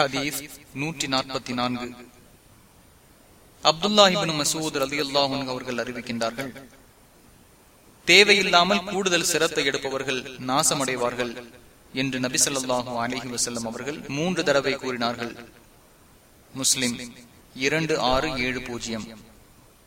ஹதீஸ் நூற்றி நாற்பத்தி நான்கு அப்துல்லாஹிபின் மசூத் அலி அல்லாஹன் அவர்கள் அறிவிக்கின்றார்கள் தேவையில்லாமல் கூடுதல் சிரத்தை எடுப்பவர்கள் நாசமடைவார்கள் என்று நபி சொல்லாஹு அலஹி வசல்லம் அவர்கள் மூன்று தடவை கூறினார்கள். முஸ்லிம் இரண்டு ஆறு ஏழு பூஜ்ஜியம்.